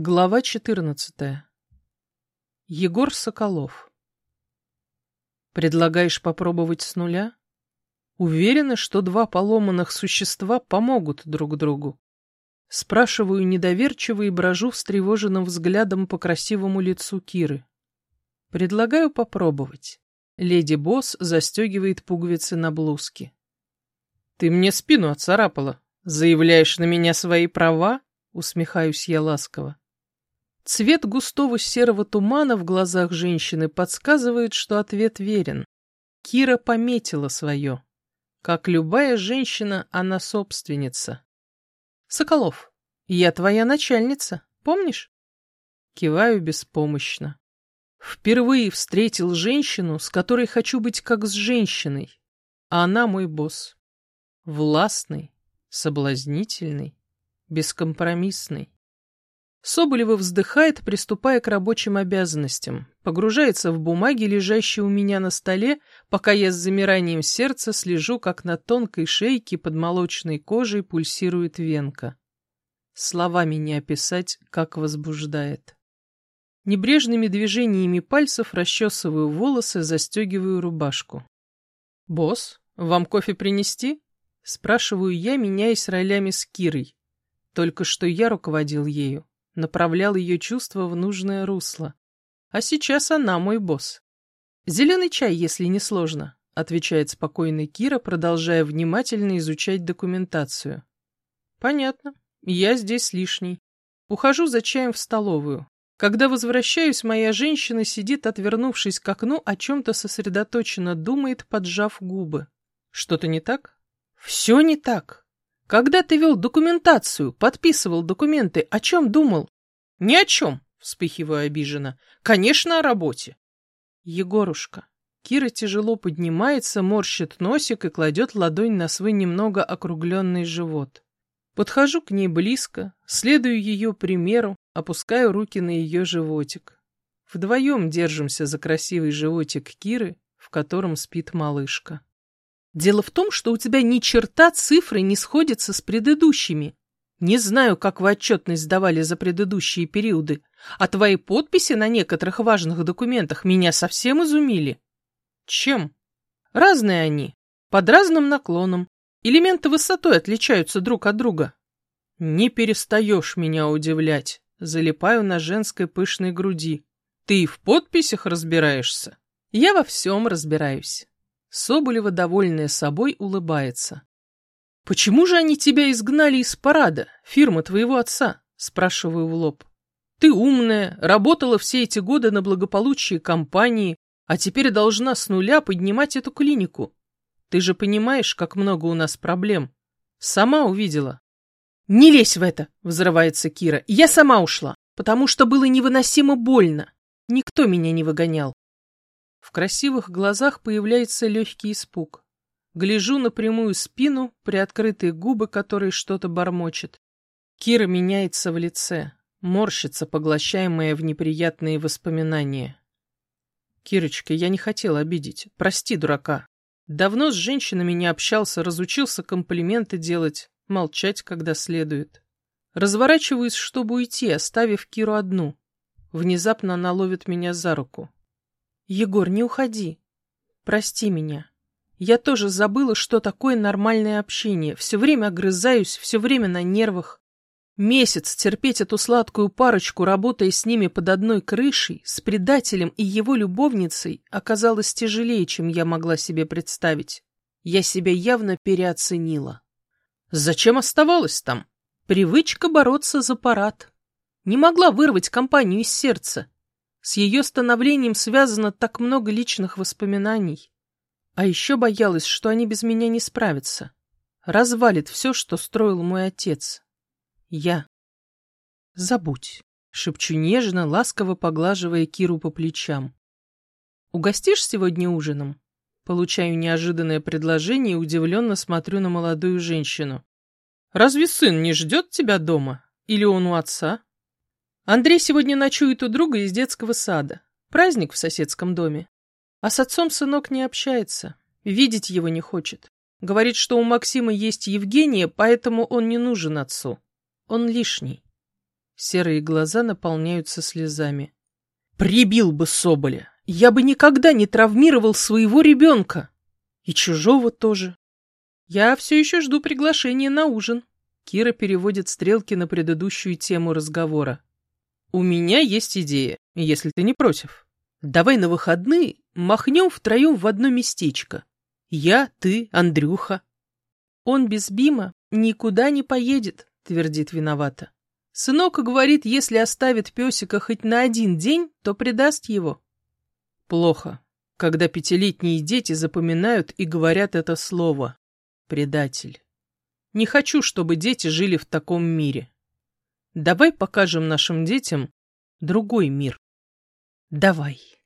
Глава 14. Егор Соколов. Предлагаешь попробовать с нуля? Уверена, что два поломанных существа помогут друг другу. Спрашиваю недоверчиво и брожу встревоженным взглядом по красивому лицу Киры. Предлагаю попробовать. Леди Босс застегивает пуговицы на блузке. Ты мне спину отцарапала. Заявляешь на меня свои права? Усмехаюсь я ласково. Цвет густого серого тумана в глазах женщины подсказывает, что ответ верен. Кира пометила свое. Как любая женщина, она собственница. Соколов, я твоя начальница, помнишь? Киваю беспомощно. Впервые встретил женщину, с которой хочу быть как с женщиной. А она мой босс. Властный, соблазнительный, бескомпромиссный. Соболева вздыхает, приступая к рабочим обязанностям, погружается в бумаги, лежащие у меня на столе, пока я с замиранием сердца слежу, как на тонкой шейке под молочной кожей пульсирует венка. Словами не описать, как возбуждает. Небрежными движениями пальцев расчесываю волосы, застегиваю рубашку. «Босс, вам кофе принести?» Спрашиваю я, меняясь ролями с Кирой. Только что я руководил ею направлял ее чувства в нужное русло. А сейчас она мой босс. «Зеленый чай, если не сложно», — отвечает спокойно Кира, продолжая внимательно изучать документацию. «Понятно. Я здесь лишний. Ухожу за чаем в столовую. Когда возвращаюсь, моя женщина сидит, отвернувшись к окну, о чем-то сосредоточенно думает, поджав губы. Что-то не так? Все не так. Когда ты вел документацию, подписывал документы, о чем думал? Ни о чем, вспыхиваю обиженно. Конечно, о работе. Егорушка. Кира тяжело поднимается, морщит носик и кладет ладонь на свой немного округленный живот. Подхожу к ней близко, следую ее примеру, опускаю руки на ее животик. Вдвоем держимся за красивый животик Киры, в котором спит малышка. Дело в том, что у тебя ни черта цифры не сходятся с предыдущими. Не знаю, как вы отчетность сдавали за предыдущие периоды, а твои подписи на некоторых важных документах меня совсем изумили. Чем? Разные они, под разным наклоном. Элементы высотой отличаются друг от друга. Не перестаешь меня удивлять. Залипаю на женской пышной груди. Ты и в подписях разбираешься? Я во всем разбираюсь. Соболева, довольная собой, улыбается. «Почему же они тебя изгнали из парада, фирма твоего отца?» Спрашиваю в лоб. «Ты умная, работала все эти годы на благополучие компании, а теперь должна с нуля поднимать эту клинику. Ты же понимаешь, как много у нас проблем. Сама увидела». «Не лезь в это!» — взрывается Кира. «Я сама ушла, потому что было невыносимо больно. Никто меня не выгонял. В красивых глазах появляется легкий испуг. Гляжу на прямую спину, приоткрытые губы, которые что-то бормочет. Кира меняется в лице, морщится, поглощаемая в неприятные воспоминания. «Кирочка, я не хотел обидеть. Прости, дурака. Давно с женщинами не общался, разучился комплименты делать, молчать, когда следует. Разворачиваюсь, чтобы уйти, оставив Киру одну. Внезапно она ловит меня за руку. Егор, не уходи. Прости меня. Я тоже забыла, что такое нормальное общение. Все время огрызаюсь, все время на нервах. Месяц терпеть эту сладкую парочку, работая с ними под одной крышей, с предателем и его любовницей, оказалось тяжелее, чем я могла себе представить. Я себя явно переоценила. Зачем оставалась там? Привычка бороться за парад. Не могла вырвать компанию из сердца. С ее становлением связано так много личных воспоминаний. А еще боялась, что они без меня не справятся. Развалит все, что строил мой отец. Я. Забудь, шепчу нежно, ласково поглаживая Киру по плечам. Угостишь сегодня ужином? Получаю неожиданное предложение и удивленно смотрю на молодую женщину. Разве сын не ждет тебя дома? Или он у отца? Андрей сегодня ночует у друга из детского сада. Праздник в соседском доме. А с отцом сынок не общается. Видеть его не хочет. Говорит, что у Максима есть Евгения, поэтому он не нужен отцу. Он лишний. Серые глаза наполняются слезами. Прибил бы Соболя. Я бы никогда не травмировал своего ребенка. И чужого тоже. Я все еще жду приглашения на ужин. Кира переводит стрелки на предыдущую тему разговора. У меня есть идея, если ты не против. Давай на выходные махнем втроем в одно местечко. Я, ты, Андрюха. Он без Бима никуда не поедет, твердит виновата. Сынок говорит, если оставит песика хоть на один день, то предаст его. Плохо, когда пятилетние дети запоминают и говорят это слово. Предатель. Не хочу, чтобы дети жили в таком мире. Давай покажем нашим детям другой мир. Давай.